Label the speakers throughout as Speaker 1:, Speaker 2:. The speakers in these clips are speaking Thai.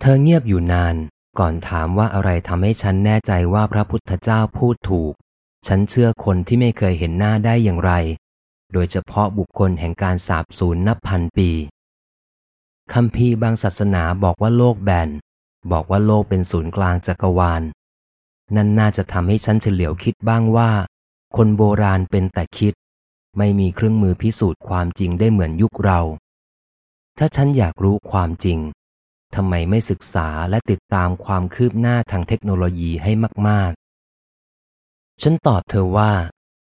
Speaker 1: เธอเงียบอยู่นาน ก่อนถามว่าอะไรทำให้ฉันแน่ใจว่าพระพุทธเจ้าพูดถูก ฉันเชื่อคนที่ไม่เคยเห็นหน้าได้อย่างไร โดยเฉพาะบุคคลแห่งการสาบสูญนับพันปีคำพีบางศาสนาบอกว่าโลกแบน บอกว่าโลกเป็นศูนย์กลางจักรวาล นั่นน่าจะทำให้ฉันเฉลียวคิดบ้างว่า คนโบราณเป็นแต่คิด ไม่มีเครื่องมือพิสูจน์ความจริงได้เหมือนยุคเรา ถ้าฉันอยากรู้ความจริง ทำไมไม่ศึกษาและติดตามความคืบหน้าทางเทคโนโลยีให้มาก ๆ ฉันตอบเธอว่า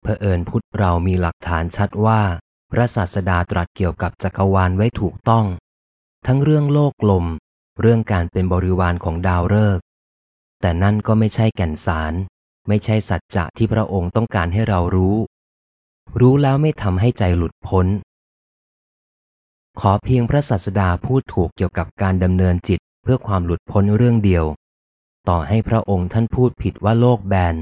Speaker 1: เผอิญพุทธเรามีหลักฐานชัดว่า พระศาสดาตรัสเกี่ยวกับจักรวาลไว้ถูกต้อง ทั้งเรื่องโลกลม เรื่องการเป็นบริวารของดาวฤกษ์แต่นั่นก็ไม่ใช่แก่นสาร ไม่ใช่สัจจะที่พระองค์ต้องการให้เรารู้ รู้แล้วไม่ทำให้ใจหลุดพ้น ขอเพียงพระศาสดาพูดถูกเกี่ยวกับการดำเนินจิตเพื่อความหลุดพ้นเรื่องเดียว ต่อให้พระองค์ท่านพูดผิดว่าโลกแบน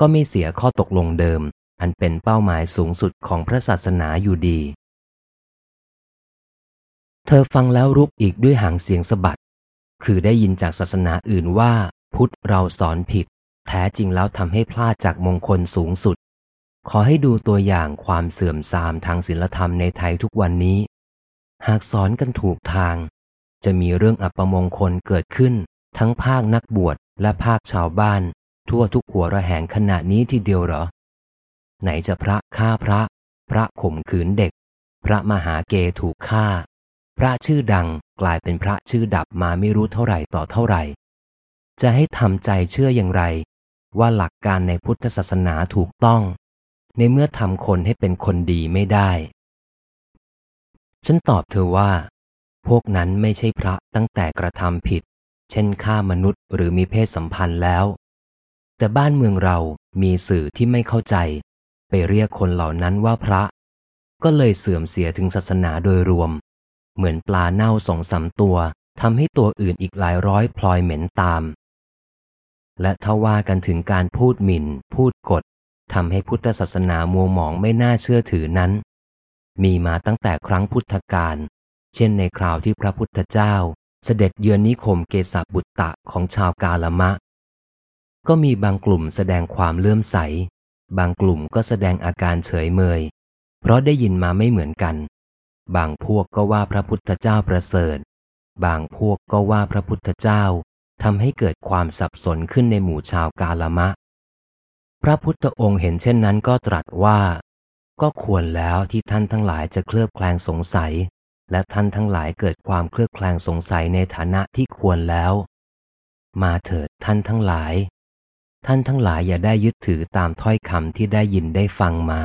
Speaker 1: ก็ไม่เสียข้อตกลงเดิม อันเป็นเป้าหมายสูงสุดของพระศาสนาอยู่ดี เธอฟังแล้วรุกอีกด้วยหางเสียงสะบัด คือได้ยินจากศาสนาอื่นว่า พุทธเราสอนผิด แท้จริงแล้วทำให้พลาดจากมงคลสูงสุด ขอให้ดูตัวอย่างความเสื่อมทรามทางศีลธรรมในไทยทุกวันนี้ หากสอนกันถูกทาง จะมีเรื่องอัปมงคลเกิดขึ้น ทั้งภาคนักบวชและภาคชาวบ้าน ทั่วทุกหัวระแหงขนาดนี้ทีเดียวเหรอ ไหนจะพระฆ่าพระ พระข่มขืนเด็ก พระมหาเกถูกฆ่า พระชื่อดังกลายเป็นพระชื่อดับมาไม่รู้เท่าไหร่ต่อเท่าไหร่ จะให้ทำใจเชื่ออย่างไร ว่าหลักการในพุทธศาสนาถูกต้อง ในเมื่อทำคนให้เป็นคนดีไม่ได้ ฉันตอบเธอว่า พวกนั้นไม่ใช่พระตั้งแต่กระทำผิด เช่นฆ่ามนุษย์หรือมีเพศสัมพันธ์แล้ว แต่บ้านเมืองเรามีสื่อที่ไม่เข้าใจ ไปเรียกคนเหล่านั้นว่าพระ ก็เลยเสื่อมเสียถึงศาสนาโดยรวม เหมือนปลาเน่าสองสามตัวทำให้ตัวอื่นอีกหลายร้อยพลอยเหม็นตาม และถ้าว่ากันถึงการพูดหมิ่น พูดกดทำให้พุทธศาสนามัวหมองไม่น่าเชื่อถือนั้น มีมาตั้งแต่ครั้งพุทธกาลเช่นในคราวที่พระพุทธเจ้า เสด็จเยือนนิคมเกษบุตตะของชาวกาลมะ ก็มีบางกลุ่มแสดงความเลื่อมใส บางกลุ่มก็แสดงอาการเฉยเมย เพราะได้ยินมาไม่เหมือนกัน บางพวกก็ว่าพระพุทธเจ้าประเสริฐ บางพวกก็ว่าพระพุทธเจ้าทำให้เกิดความสับสนขึ้นในหมู่ชาวกาลมะ พระพุทธองค์เห็นเช่นนั้นก็ตรัสว่า ก็ควรแล้วที่ท่านทั้งหลายจะเคลือบแคลงสงสัย และท่านทั้งหลายเกิดความเคลือบแคลงสงสัยในฐานะที่ควรแล้ว มาเถิดท่านทั้งหลาย ท่านทั้งหลายอย่าได้ยึดถือตามถ้อยคำที่ได้ยินได้ฟังมา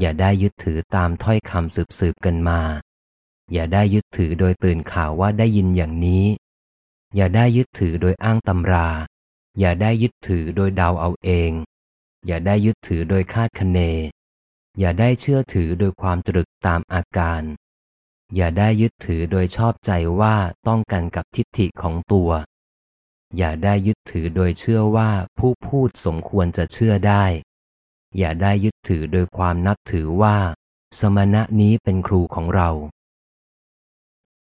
Speaker 1: อย่าได้ยึดถือตามถ้อยคำสืบสืบกันมา อย่าได้ยึดถือโดยตื่นข่าวว่าได้ยินอย่างนี้ อย่าได้ยึดถือโดยอ้างตำรา อย่าได้ยึดถือโดยเดาเอาเอง อย่าได้ยึดถือโดยคาดคะเน อย่าได้เชื่อถือโดยความตรึกตามอาการ อย่าได้ยึดถือโดยชอบใจว่าต้องกันกับทิฏฐิของตัว อย่าได้ยึดถือโดยเชื่อว่าผู้พูดสมควรจะเชื่อได้ อย่าได้ยึดถือโดยความนับถือว่า สมณะนี้เป็นครูของเรา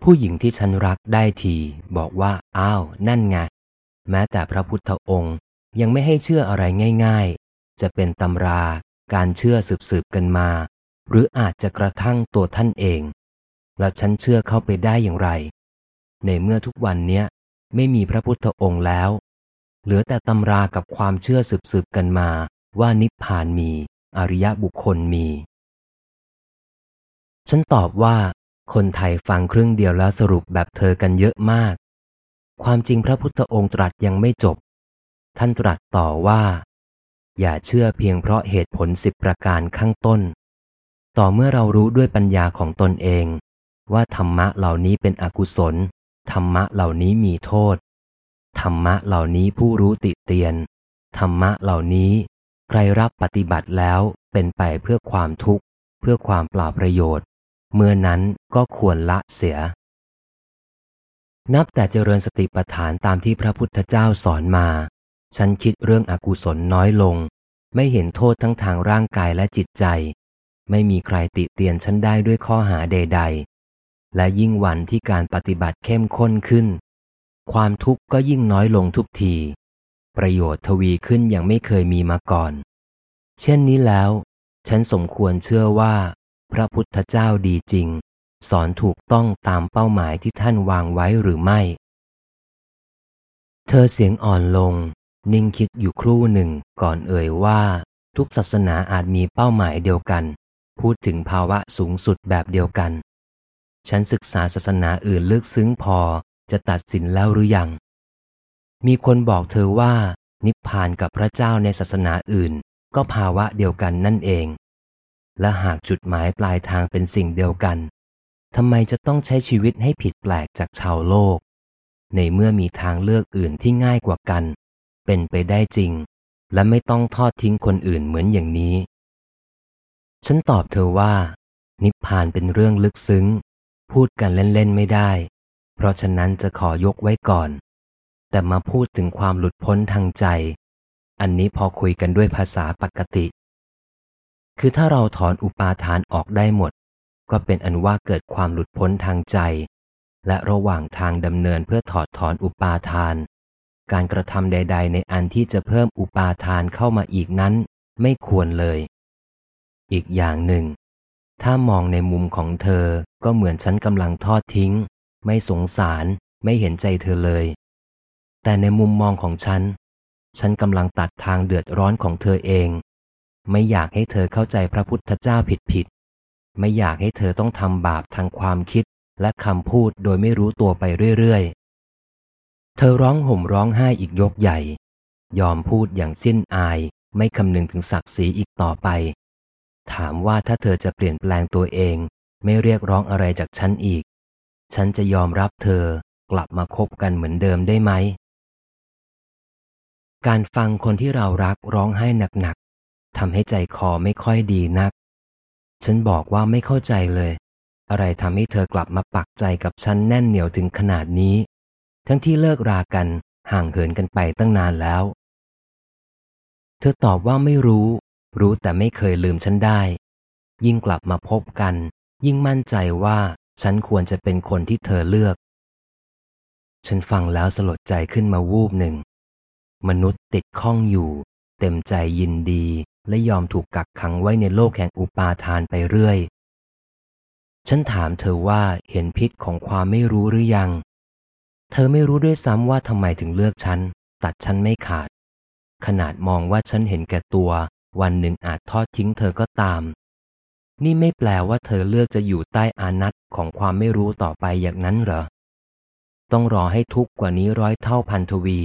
Speaker 1: ผู้หญิงที่ฉันรักได้ทีบอกว่าอ้าวนั่นไงแม้แต่พระพุทธองค์ยังไม่ให้เชื่ออะไรง่าย ๆ จะเป็นตำรา การเชื่อสืบๆกันมา หรืออาจจะกระทั่งตัวท่านเอง แล้วฉันเชื่อเข้าไปได้อย่างไร ในเมื่อทุกวันเนี้ยไม่มีพระพุทธองค์แล้ว เหลือแต่ตำรากับความเชื่อสืบๆกันมาว่านิพพานมี อริยบุคคลมี ฉันตอบว่า คนไทยฟังครึ่งเดียวแล้วสรุปแบบเธอกันเยอะมาก ความจริงพระพุทธองค์ตรัสยังไม่จบ ท่านตรัสต่อว่า อย่าเชื่อเพียงเพราะเหตุผลสิบประการข้างต้น ต่อเมื่อเรารู้ด้วยปัญญาของตนเอง ว่าธรรมะเหล่านี้เป็นอกุศล ธรรมะเหล่านี้มีโทษ ธรรมะเหล่านี้ผู้รู้ติเตียน ธรรมะเหล่านี้ ใครรับปฏิบัติแล้วเป็นไปเพื่อความทุกข์ เพื่อความเปล่าประโยชน์ เมื่อนั้นก็ควรละเสีย นับแต่เจริญสติปัฏฐานตามที่พระพุทธเจ้าสอนมา ฉันคิดเรื่องอกุศลน้อยลง ไม่เห็นโทษทั้งทางร่างกายและจิตใจ ไม่มีใครติเตียนฉันได้ด้วยข้อหาใด ๆ และยิ่งวันที่การปฏิบัติเข้มข้นขึ้น ความทุกข์ก็ยิ่งน้อยลงทุกที ประโยชน์ทวีขึ้นอย่างไม่เคยมีมาก่อน เช่นนี้แล้ว ฉันสมควรเชื่อว่า พระพุทธเจ้าดีจริง สอนถูกต้องตามเป้าหมายที่ท่านวางไว้หรือไม่ เธอเสียงอ่อนลง นิ่งคิดอยู่ครู่หนึ่งก่อนเอ่ยว่า ทุกศาสนาอาจมีเป้าหมายเดียวกัน พูดถึงภาวะสูงสุดแบบเดียวกัน ฉันศึกษาศาสนาอื่นลึกซึ้งพอจะตัดสินแล้วหรือยัง มีคนบอกเธอว่า นิพพานกับพระเจ้าในศาสนาอื่น ก็ภาวะเดียวกันนั่นเอง และหากจุดหมายปลายทางเป็นสิ่งเดียวกันทำไมจะต้องใช้ชีวิตให้ผิดแปลกจากชาวโลก ในเมื่อมีทางเลือกอื่นที่ง่ายกว่ากัน เป็นไปได้จริง และไม่ต้องทอดทิ้งคนอื่นเหมือนอย่างนี้ ฉันตอบเธอว่า นิพพานเป็นเรื่องลึกซึ้ง พูดกันเล่นๆไม่ได้ เพราะฉะนั้นจะขอยกไว้ก่อน แต่มาพูดถึงความหลุดพ้นทางใจ อันนี้พอคุยกันด้วยภาษาปกติ คือถ้าเราถอนอุปาทานออกได้หมด ก็เป็นอันว่าเกิดความหลุดพ้นทางใจและระหว่างทางดำเนินเพื่อถอดถอนอุปาทาน การกระทำใด ๆ ในอันที่จะเพิ่มอุปาทานเข้ามาอีกนั้น ไม่ควรเลย อีกอย่างหนึ่ง ถ้ามองในมุมของเธอก็เหมือนฉันกำลังทอดทิ้ง ไม่สงสารไม่เห็นใจเธอเลย แต่ในมุมมองของฉัน ฉันกำลังตัดทางเดือดร้อนของเธอเอง ไม่อยากให้เธอเข้าใจพระพุทธเจ้าผิดผิด ไม่อยากให้เธอต้องทำบาปทางความคิดและคำพูดโดยไม่รู้ตัวไปเรื่อยๆ เธอร้องห่มร้องไห้อีกยกใหญ่ ยอมพูดอย่างสิ้นอาย ไม่คำนึงถึงศักดิ์ศรีอีกต่อไป ถามว่าถ้าเธอจะเปลี่ยนแปลงตัวเอง ไม่เรียกร้องอะไรจากฉันอีก ฉันจะยอมรับเธอกลับมาคบกันเหมือนเดิมได้ไหม การฟังคนที่เรารักร้องไห้หนักๆทำให้ใจคอไม่ค่อยดีนัก ฉันบอกว่าไม่เข้าใจเลย อะไรทำให้เธอกลับมาปักใจกับฉันแน่นเหนียวถึงขนาดนี้ ทั้งที่เลิกรากันห่างเหินกันไปตั้งนานแล้ว เธอตอบว่าไม่รู้ รู้แต่ไม่เคยลืมฉันได้ ยิ่งกลับมาพบกัน ยิ่งมั่นใจว่าฉันควรจะเป็นคนที่เธอเลือก ฉันฟังแล้วสลดใจขึ้นมาวูบหนึ่ง มนุษย์ติดข้องอยู่ เต็มใจยินดีและยอมถูกกักขังไว้ในโลกแห่งอุปาทานไปเรื่อย ฉันถามเธอว่าเห็นพิษของความไม่รู้หรือยัง เธอไม่รู้ด้วยซ้ำว่าทำไมถึงเลือกฉัน ตัดฉันไม่ขาด ขนาดมองว่าฉันเห็นแก่ตัว วันหนึ่งอาจทอดทิ้งเธอก็ตาม นี่ไม่แปลว่าเธอเลือกจะอยู่ใต้อานัตของความไม่รู้ต่อไปอย่างนั้นเหรอ ต้องรอให้ทุกข์กว่านี้ร้อยเท่าพันทวี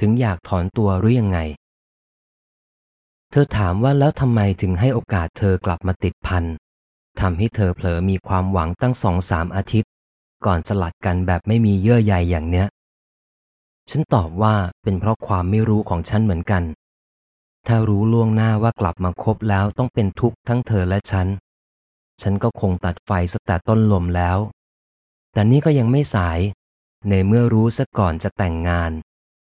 Speaker 1: ถึงอยากถอนตัวหรือยังไง เธอถามว่าแล้วทำไมถึงให้โอกาสเธอกลับมาติดพันทำให้เธอเผลอมีความหวังตั้งสองสามอาทิตย์ ก่อนสลัดกันแบบไม่มีเยื่อใยอย่างเนี้ย ฉันตอบว่าเป็นเพราะความไม่รู้ของฉันเหมือนกัน ถ้ารู้ล่วงหน้าว่ากลับมาคบแล้วต้องเป็นทุกข์ทั้งเธอและฉัน ฉันก็คงตัดไฟสแต่ต้นลมแล้ว แต่นี่ก็ยังไม่สาย ในเมื่อรู้ซะก่อนจะแต่งงาน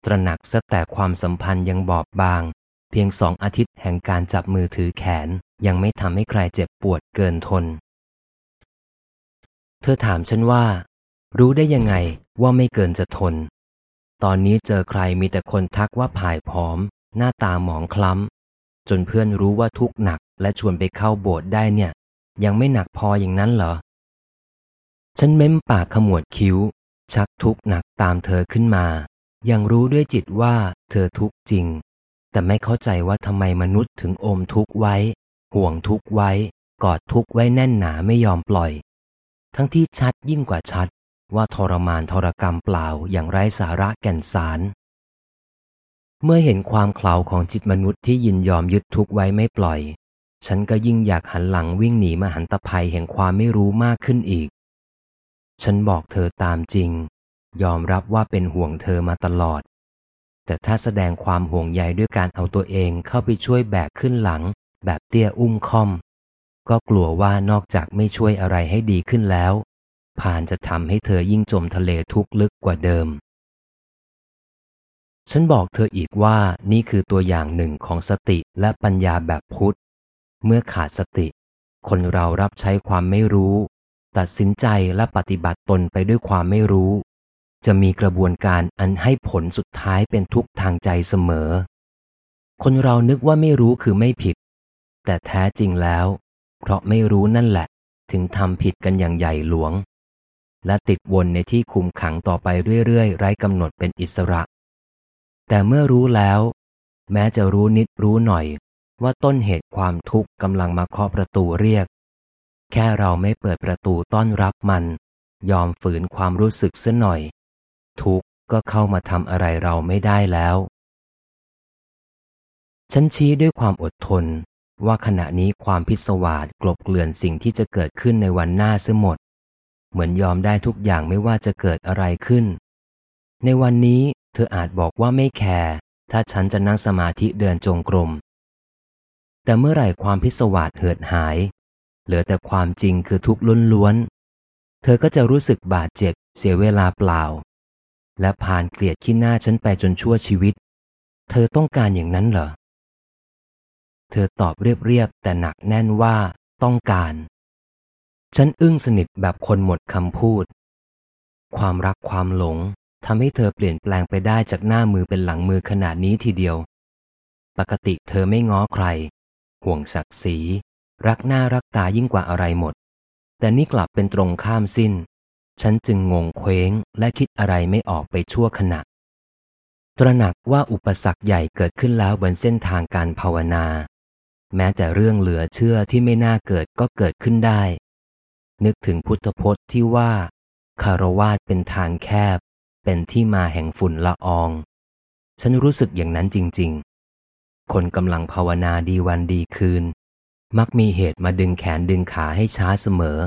Speaker 1: ตระหนักซะแต่ความสัมพันธ์ยังบอบบาง เพียงสองอาทิตย์แห่งการจับมือถือแขนยังไม่ทำให้ใครเจ็บปวดเกินทน เธอถามฉันว่า รู้ได้ยังไงว่าไม่เกินจะทน ตอนนี้เจอใครมีแต่คนทักว่าผายผอม หน้าตาหมองคล้ำ จนเพื่อนรู้ว่าทุกข์หนักและชวนไปเข้าโบสถ์ได้เนี่ย ยังไม่หนักพออย่างนั้นเหรอ ฉันเม้มปากขมวดคิ้ว ชักทุกข์หนักตามเธอขึ้นมา ยังรู้ด้วยจิตว่าเธอทุกข์จริง แต่ไม่เข้าใจว่าทำไมมนุษย์ถึงอมทุกข์ไว้ ห่วงทุกข์ไว้ กอดทุกข์ไว้แน่นหนาไม่ยอมปล่อย ทั้งที่ชัดยิ่งกว่าชัด ว่าทรมานทรกรรมเปล่าอย่างไร้สาระแก่นสาร เมื่อเห็นความเข่าของจิตมนุษย์ที่ยินยอมยึดทุกไว้ไม่ปล่อย ฉันก็ยิ่งอยากหันหลังวิ่งหนีมาหันตภัยแห่งความไม่รู้มากขึ้นอีก ฉันบอกเธอตามจริง ยอมรับว่าเป็นห่วงเธอมาตลอด แต่ถ้าแสดงความห่วงใยด้วยการเอาตัวเองเข้าไปช่วยแบกขึ้นหลัง แบบเตี้ยอุ้มค่อม ก็กลัวว่านอกจากไม่ช่วยอะไรให้ดีขึ้นแล้วผ่านจะทำให้เธอยิ่งจมทะเลทุกข์ลึกกว่าเดิม ฉันบอกเธออีกว่านี่คือตัวอย่างหนึ่งของสติและปัญญาแบบพุทธ เมื่อขาดสติ คนเรารับใช้ความไม่รู้ ตัดสินใจและปฏิบัติตนไปด้วยความไม่รู้ จะมีกระบวนการอันให้ผลสุดท้ายเป็นทุกข์ทางใจเสมอ คนเรานึกว่าไม่รู้คือไม่ผิด แต่แท้จริงแล้ว เพราะไม่รู้นั่นแหละ ถึงทำผิดกันอย่างใหญ่หลวง และติดวนในที่คุมขังต่อไปเรื่อยๆ ไร้กำหนดเป็นอิสระ แต่เมื่อรู้แล้ว แม้จะรู้นิดรู้หน่อย ว่าต้นเหตุความทุกข์กำลังมาเคาะประตูเรียก แค่เราไม่เปิดประตูต้อนรับมัน ยอมฝืนความรู้สึกเสียหน่อย ทุกข์ก็เข้ามาทำอะไรเราไม่ได้แล้วฉันชี้ด้วยความอดทน ว่าขณะนี้ความพิศวาสกลบเกลื่อนสิ่งที่จะเกิดขึ้นในวันหน้าเสียหมด เหมือนยอมได้ทุกอย่างไม่ว่าจะเกิดอะไรขึ้น ในวันนี้เธออาจบอกว่าไม่แคร์ถ้าฉันจะนั่งสมาธิเดินจงกรม แต่เมื่อไหร่ความพิศวาสเหือดหาย เหลือแต่ความจริงคือทุกข์ล้วนๆ เธอก็จะรู้สึกบาดเจ็บเสียเวลาเปล่า และผ่านเกลียดขี้หน้าฉันไปจนชั่วชีวิต เธอต้องการอย่างนั้นเหรอ เธอตอบเรียบๆแต่หนักแน่นว่าต้องการ ฉันอึ้งสนิทแบบคนหมดคำพูด ความรักความหลงทำให้เธอเปลี่ยนแปลงไปได้จากหน้ามือเป็นหลังมือขนาดนี้ทีเดียว ปกติเธอไม่ง้อใคร ห่วงศักดิ์ศรี รักหน้ารักตายิ่งกว่าอะไรหมด แต่นี่กลับเป็นตรงข้ามสิ้น ฉันจึงงงเคว้งและคิดอะไรไม่ออกไปชั่วขณะ ตระหนักว่าอุปสรรคใหญ่เกิดขึ้นแล้วบนเส้นทางการภาวนา แม้แต่เรื่องเหลือเชื่อที่ไม่น่าเกิดก็เกิดขึ้นได้ นึกถึงพุทธพจน์ที่ว่า คารวาสเป็นทางแคบ เป็นที่มาแห่งฝุ่นละออง ฉันรู้สึกอย่างนั้นจริง ๆ คนกำลังภาวนาดีวันดีคืน มักมีเหตุมาดึงแขนดึงขาให้ช้าเสมอ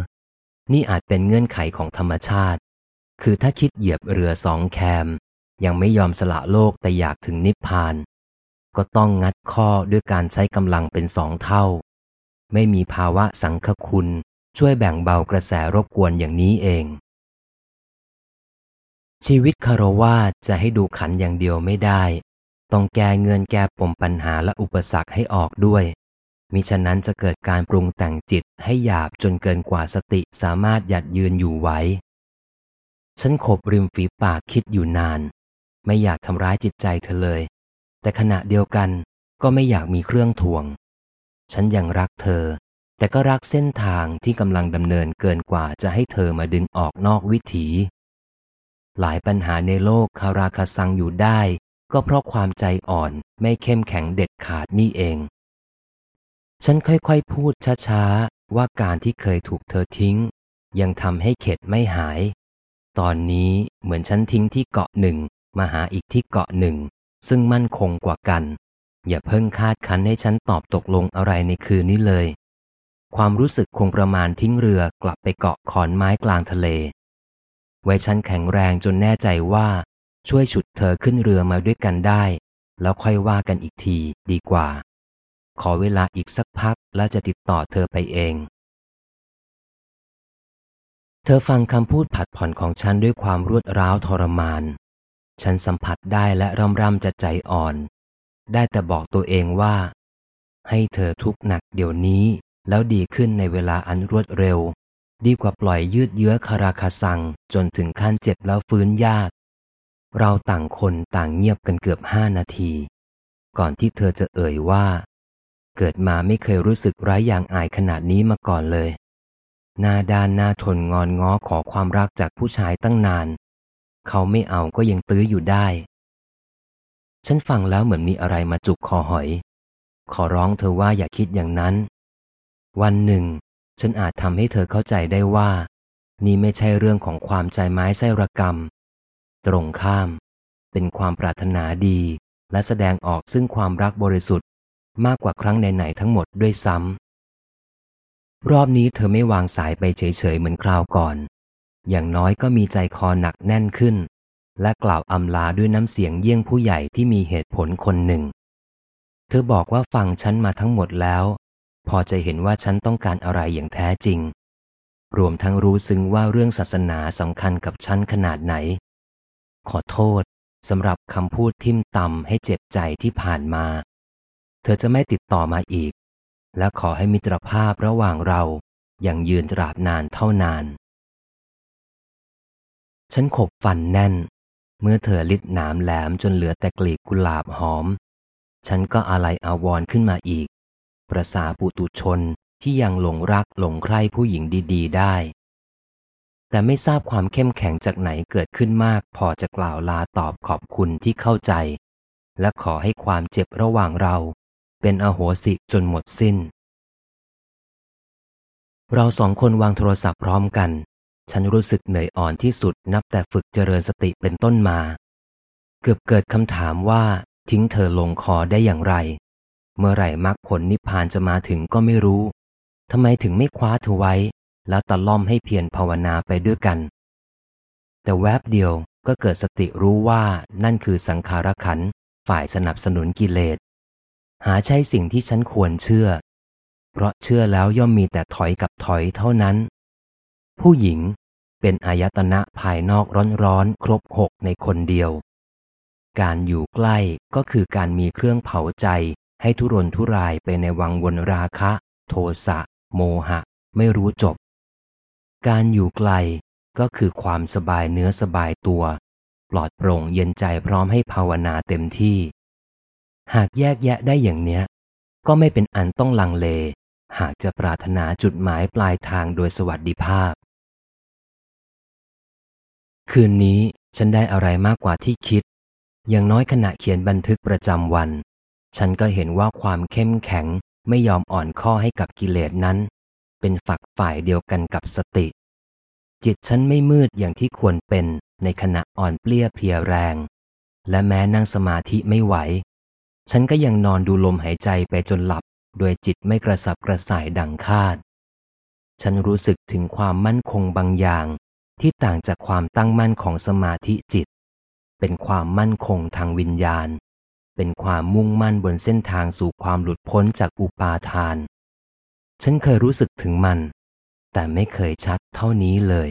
Speaker 1: นี่อาจเป็นเงื่อนไขของธรรมชาติ คือถ้าคิดเหยียบเรือสองแคม ยังไม่ยอมสละโลกแต่อยากถึงนิพพาน ก็ต้องงัดข้อด้วยการใช้กำลังเป็นสองเท่า ไม่มีภาวะสังคคุณช่วยแบ่งเบากระแสรบกวนอย่างนี้เอง ชีวิตคารวาจะให้ดูขันอย่างเดียวไม่ได้ ต้องแก้เงินแก้ปมปัญหาและอุปสรรคให้ออกด้วยมิฉะนั้นจะเกิดการปรุงแต่งจิตให้หยาบจนเกินกว่าสติสามารถหยัดยืนอยู่ไว้ฉันขบริมฝีปากคิดอยู่นาน ไม่อยากทำร้ายจิตใจเธอเลย แต่ขณะเดียวกันก็ไม่อยากมีเครื่องทวง ฉันยังรักเธอ แต่ก็รักเส้นทางที่กำลังดำเนินเกินกว่าจะให้เธอมาดึงออกนอกวิถี หลายปัญหาในโลกคาราคาซังอยู่ได้ ก็เพราะความใจอ่อนไม่เข้มแข็งเด็ดขาดนี่เอง ฉันค่อยๆพูดช้าๆ ว่าการที่เคยถูกเธอทิ้ง ยังทำให้เข็ดไม่หาย ตอนนี้เหมือนฉันทิ้งที่เกาะหนึ่งมาหาอีกที่เกาะหนึ่ง ซึ่งมั่นคงกว่ากัน อย่าเพิ่งคาดคันให้ฉันตอบตกลงอะไรในคืนนี้เลย ความรู้สึกคงประมาณทิ้งเรือกลับไปเกาะขอนไม้กลางทะเล ไว้ฉันแข็งแรงจนแน่ใจว่า ช่วยฉุดเธอขึ้นเรือมาด้วยกันได้ แล้วค่อยว่ากันอีกทีดีกว่า ขอเวลาอีกสักพักแล้วจะติดต่อเธอไปเองเธอฟังคำพูดผัดผ่อนของฉันด้วยความรวดร้าวทรมาน ฉันสัมผัสได้และร่ำร่ำจะใจอ่อน ได้แต่บอกตัวเองว่า ให้เธอทุกข์หนักเดี๋ยวนี้ แล้วดีขึ้นในเวลาอันรวดเร็ว ดีกว่าปล่อยยืดเยื้อคาราคาซังจนถึงขั้นเจ็บแล้วฟื้นยาก เราต่างคนต่างเงียบกันเกือบห้านาที ก่อนที่เธอจะเอ่ยว่า เกิดมาไม่เคยรู้สึกร้อย่างอายขนาดนี้มาก่อนเลยหน้าด้านหน้าทนงอนง้อขอความรักจากผู้ชายตั้งนาน เขาไม่เอาก็ยังตื้ออยู่ได้ ฉันฟังแล้วเหมือนมีอะไรมาจุกคอหอย ขอร้องเธอว่าอย่าคิดอย่างนั้น วันหนึ่ง ฉันอาจทำให้เธอเข้าใจได้ว่า นี่ไม่ใช่เรื่องของความใจไม้ไส้ระกรรม ตรงข้าม เป็นความปรารถนาดี และแสดงออกซึ่งความรักบริสุทธิ์ มากกว่าครั้งไหนๆทั้งหมดด้วยซ้ำรอบนี้เธอไม่วางสายไปเฉยๆเหมือนคราวก่อน อย่างน้อยก็มีใจคอหนักแน่นขึ้น และกล่าวอำลาด้วยน้ำเสียงเยี่ยงผู้ใหญ่ที่มีเหตุผลคนหนึ่ง เธอบอกว่าฟังฉันมาทั้งหมดแล้ว พอจะเห็นว่าฉันต้องการอะไรอย่างแท้จริง รวมทั้งรู้ซึ้งว่าเรื่องศาสนาสำคัญกับฉันขนาดไหน ขอโทษสำหรับคำพูดทิ่มตำให้เจ็บใจที่ผ่านมา เธอจะไม่ติดต่อมาอีก และขอให้มิตรภาพระหว่างเราอย่างยืนตราบนานเท่านาน ฉันขบฟันแน่น เมื่อเธอลิดหนามแหลมจนเหลือแต่กลีบกุหลาบหอม ฉันก็อะไรอาวรขึ้นมาอีก ประสาปุตุชนที่ยังหลงรักหลงใคร่ผู้หญิงดีๆ ได้ แต่ไม่ทราบความเข้มแข็งจากไหนเกิดขึ้นมาก พอจะกล่าวลาตอบขอบคุณที่เข้าใจ และขอให้ความเจ็บระหว่างเรา เป็นอโหสิจนหมดสิ้น เราสองคนวางโทรศัพท์พร้อมกัน ฉันรู้สึกเหนื่อยอ่อนที่สุดนับแต่ฝึกเจริญสติเป็นต้นมา เกือบเกิดคำถามว่าทิ้งเธอลงคอได้อย่างไร เมื่อไหร่มรรคผลนิพพานจะมาถึงก็ไม่รู้ทำไมถึงไม่คว้าเธอไว้ แล้วตะล่อมให้เพียรภาวนาไปด้วยกัน แต่แวบเดียวก็เกิดสติรู้ว่านั่นคือสังขารขันฝ่ายสนับสนุนกิเลส หาใช่สิ่งที่ฉันควรเชื่อ เพราะเชื่อแล้วย่อมมีแต่ถอยกับถอยเท่านั้น ผู้หญิงเป็นอายตนะภายนอกร้อนๆ ครบหกในคนเดียว การอยู่ใกล้ก็คือการมีเครื่องเผาใจให้ทุรนทุรายไปในวังวนราคะ โทสะ โมหะ ไม่รู้จบ การอยู่ไกลก็คือความสบายเนื้อสบายตัว ปลอดโปร่งเย็นใจพร้อมให้ภาวนาเต็มที่ หากแยกแยะได้อย่างเนี้ย ก็ไม่เป็นอันต้องลังเล หากจะปรารถนาจุดหมายปลายทางโดยสวัสดิภาพ คืนนี้ฉันได้อะไรมากกว่าที่คิด อย่างน้อยขณะเขียนบันทึกประจำวัน ฉันก็เห็นว่าความเข้มแข็งไม่ยอมอ่อนข้อให้กับกิเลสนั้น เป็นฝักฝ่ายเดียวกันกับสติ จิตฉันไม่มืดอย่างที่ควรเป็นในขณะอ่อนเปลี้ยเพลียแรง และแม้นั่งสมาธิไม่ไหว ฉันก็ยังนอนดูลมหายใจไปจนหลับ โดยจิตไม่กระสับกระส่ายดังคาด ฉันรู้สึกถึงความมั่นคงบางอย่าง ที่ต่างจากความตั้งมั่นของสมาธิจิต เป็นความมั่นคงทางวิญญาณ เป็นความมุ่งมั่นบนเส้นทางสู่ความหลุดพ้นจากอุปาทาน ฉันเคยรู้สึกถึงมัน แต่ไม่เคยชัดเท่านี้เลย